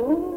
Música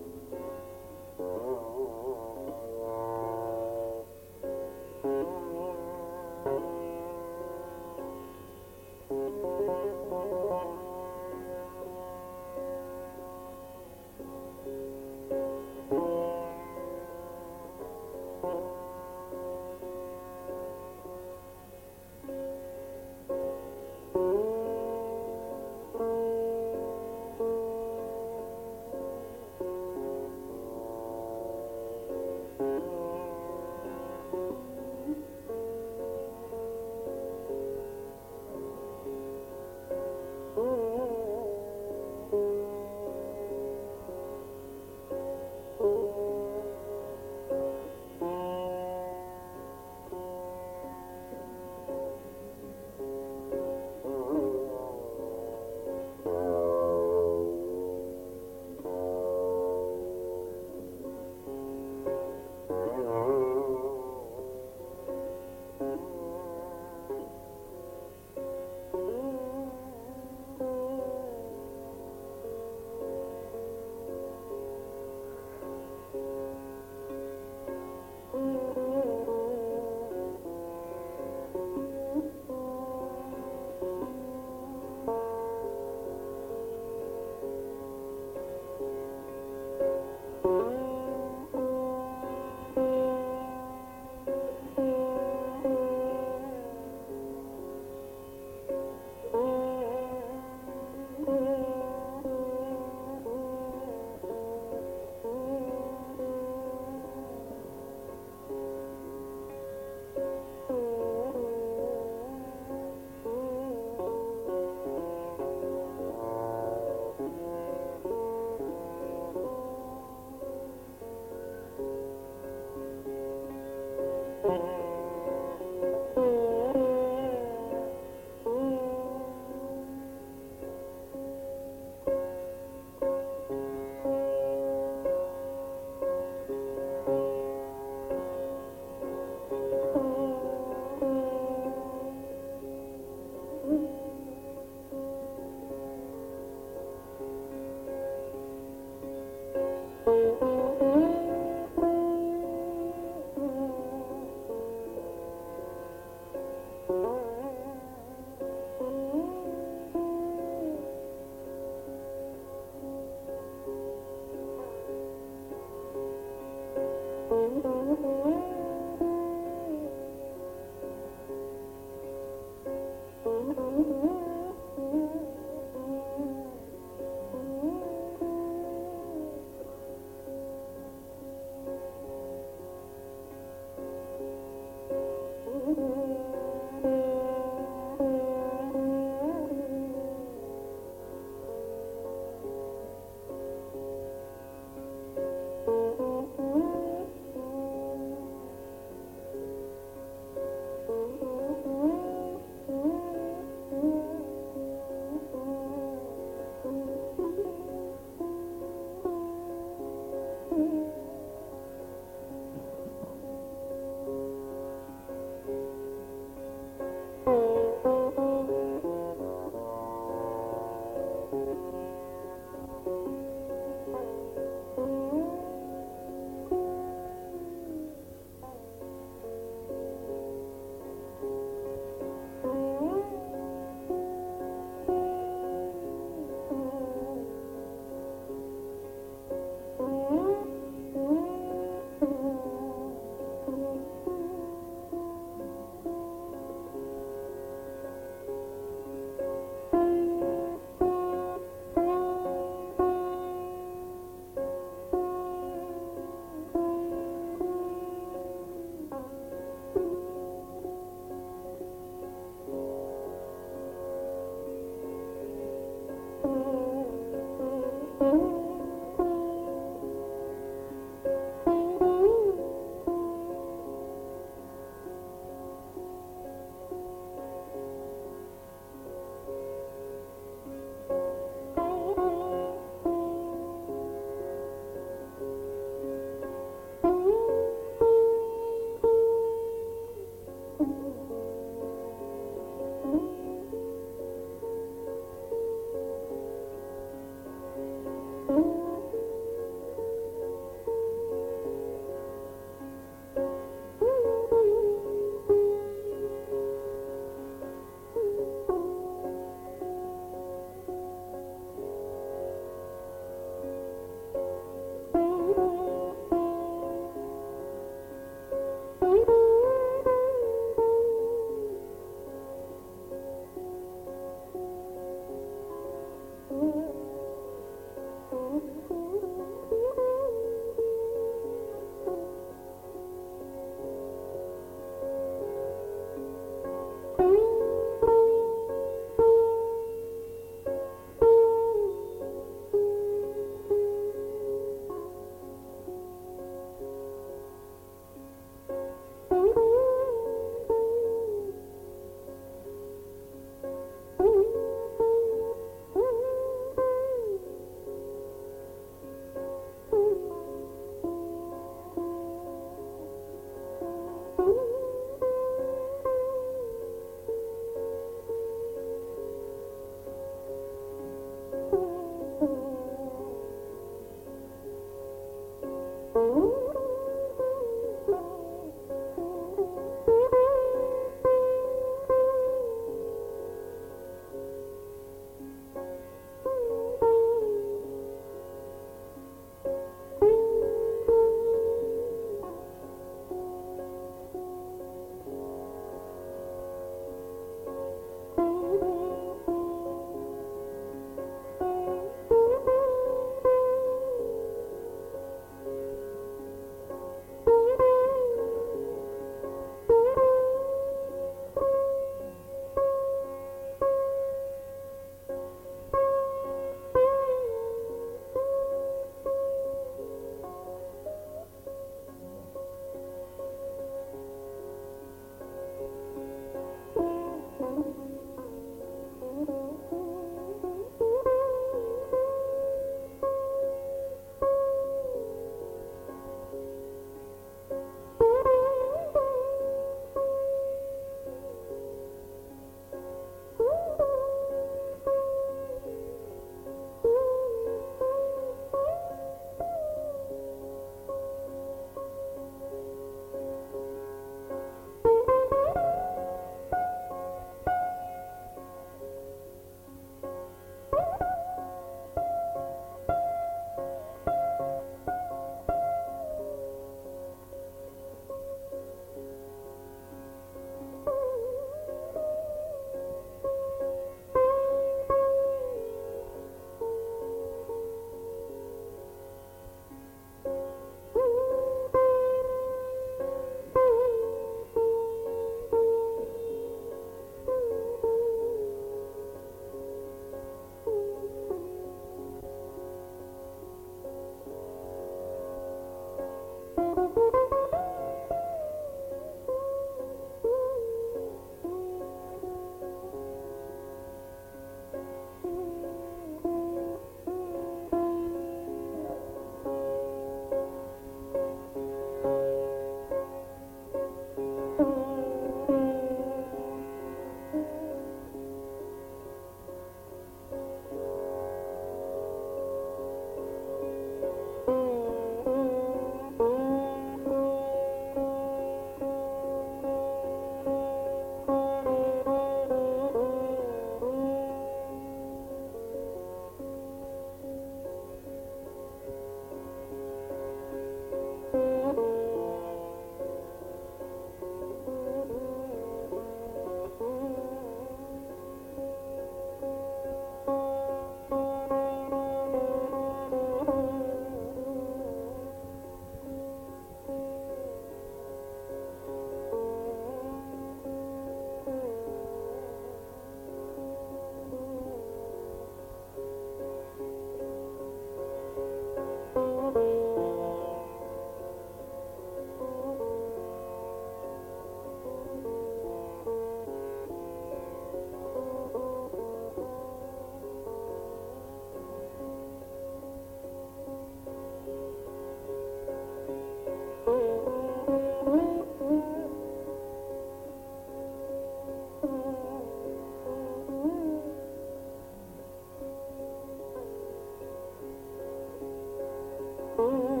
Oh.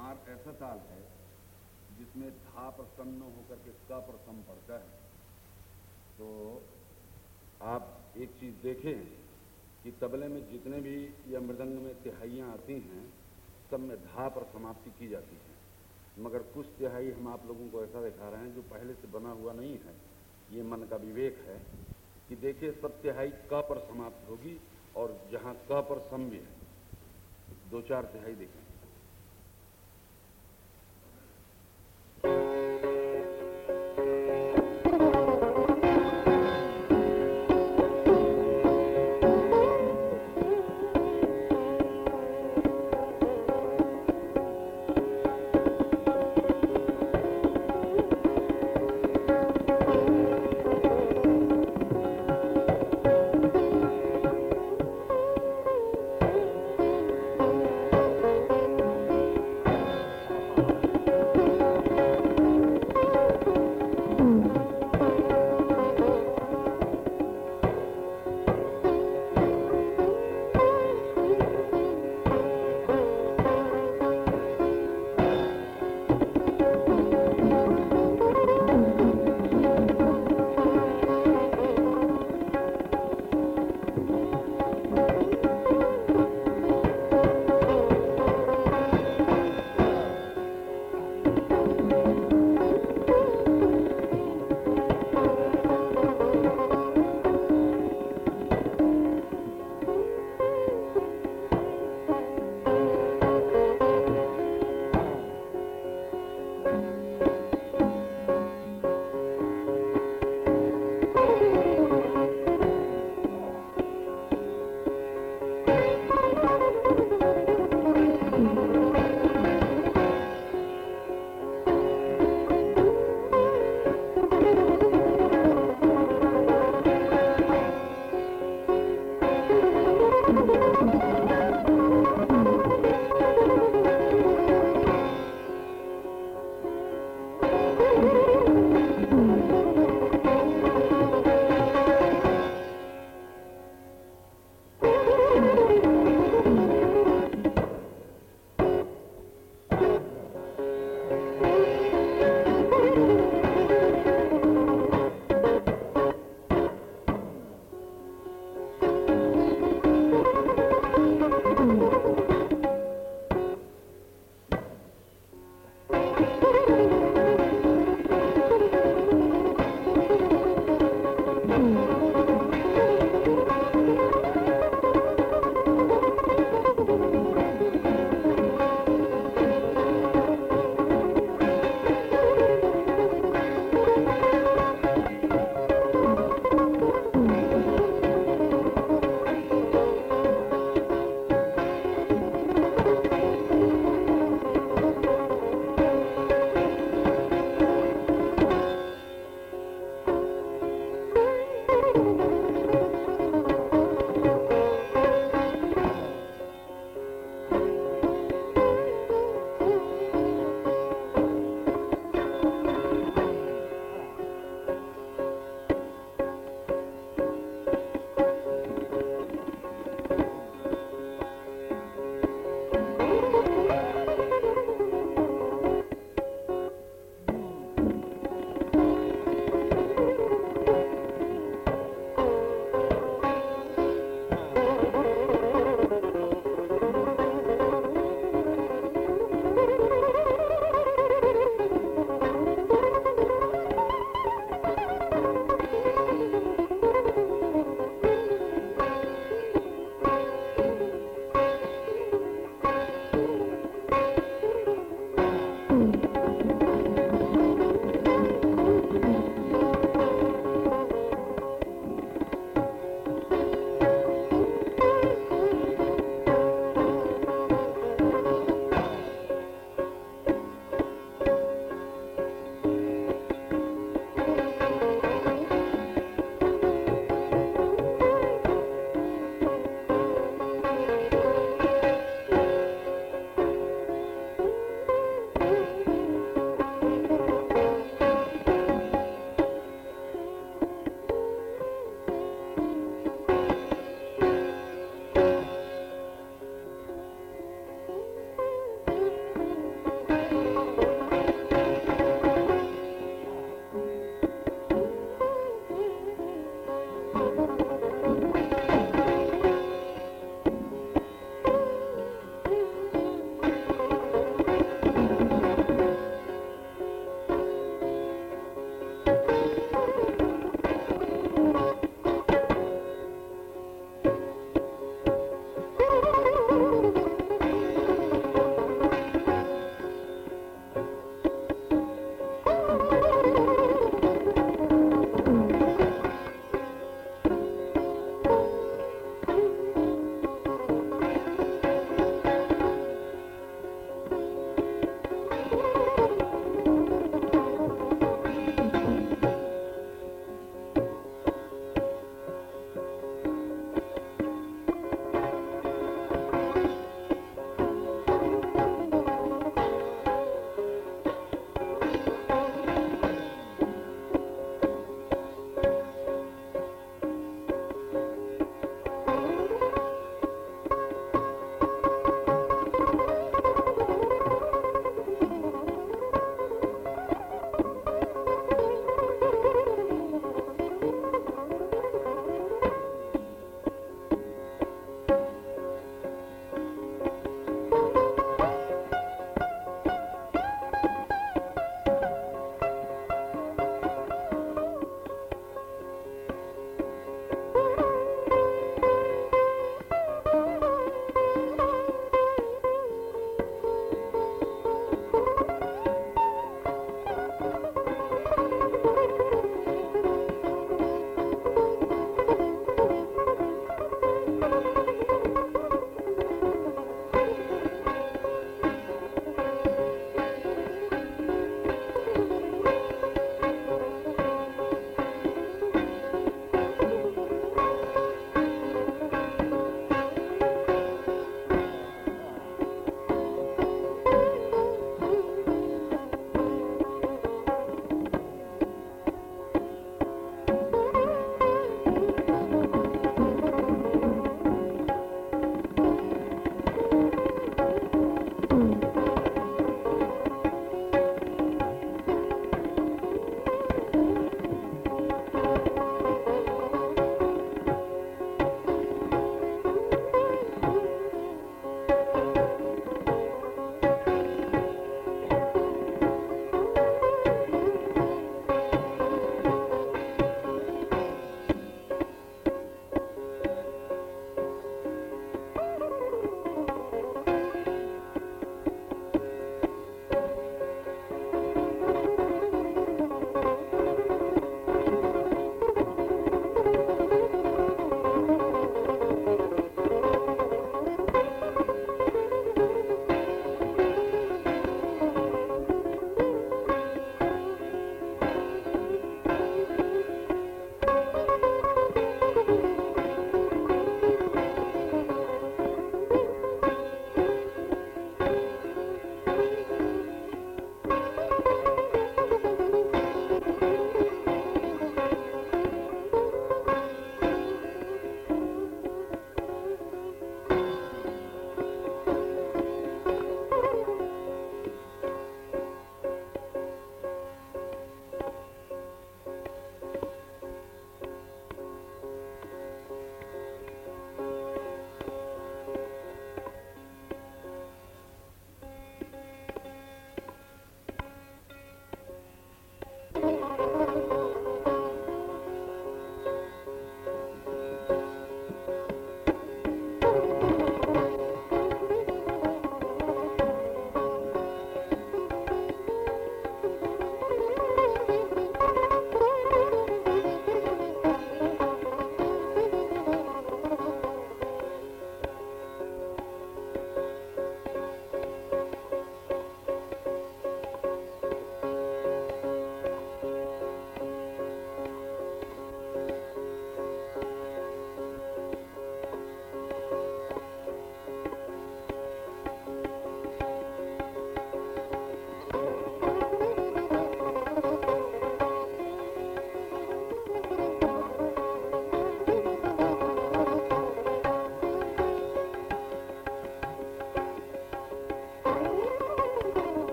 मार ऐसा ताल है जिसमें धा प्रसन्न होकर के क पर सम पड़ता है। तो आप एक चीज़ देखें कि तबले में जितने भी या मृदंग में तिहाइयाँ आती हैं, सब में धा पर समाप्ति की जाती है। मगर कुछ तिहाई हम आप लोगों को ऐसा दिखा रहे हैं जो पहले से बना हुआ नहीं है। ये मन का विवेक है कि देखिए, सब तिहाई क पर समाप्त होगी और जहाँ क पर सम भी है। दो चार तिहाई देखें।